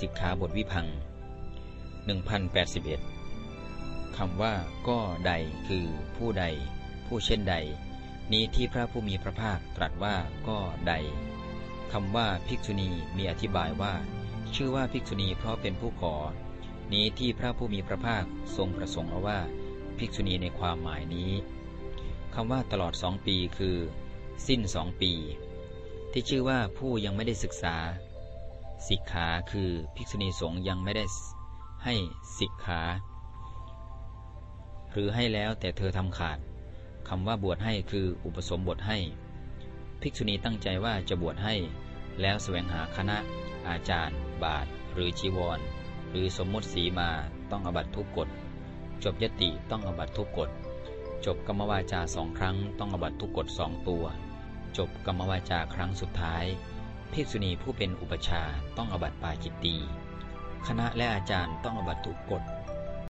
สิกขาบทวิพัง1081คำว่าก็ใดคือผู้ใด ผู้เช่นใด นี้ที่พระผู้มีพระภาคตรัสว่าก็ใดคำว่าภิกษุณีมีอธิบายว่า ชื่อว่าภิกษุณีเพราะเป็นผู้ขอ นี้ที่พระผู้มีพระภาคทรงประสงค์เอาว่า ภิกษุณีในความหมายนี้คำว่าตลอดสองปีคือ สิ้นสองปี ที่ชื่อว่าผู้ยังไม่ได้ศึกษา สิกขาคือภิกษุณีสงฆ์ยังไม่ได้ให้สิกขา หรือให้แล้วแต่เธอทำขาดคำว่าบวชให้คืออุปสมบทให้ ภิกษุณีตั้งใจว่าจะบวชให้ แล้วแสวงหาคณะ อาจารย์ บาท หรือจีวร หรือสมมติสีมาต้องอบัตทุกกฎ จบยติต้องอบัตทุกกฎ จบกรรมวาจาสองครั้ง ต้องอบัตทุกกฎสองตัว จบกรรมวาจาครั้งสุดท้าย ภิกษุณีผู้เป็นอุปชาต้องอบัติปาจิตตี คณะและอาจารย์ต้องอบัตทุกกฎ